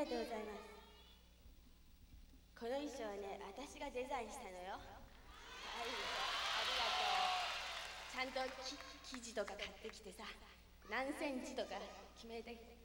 りがとうございます。この衣装はね私がデザインしたのよ。可愛いありがとう。ちゃんと生地とか買ってきてさ何センチとか決めて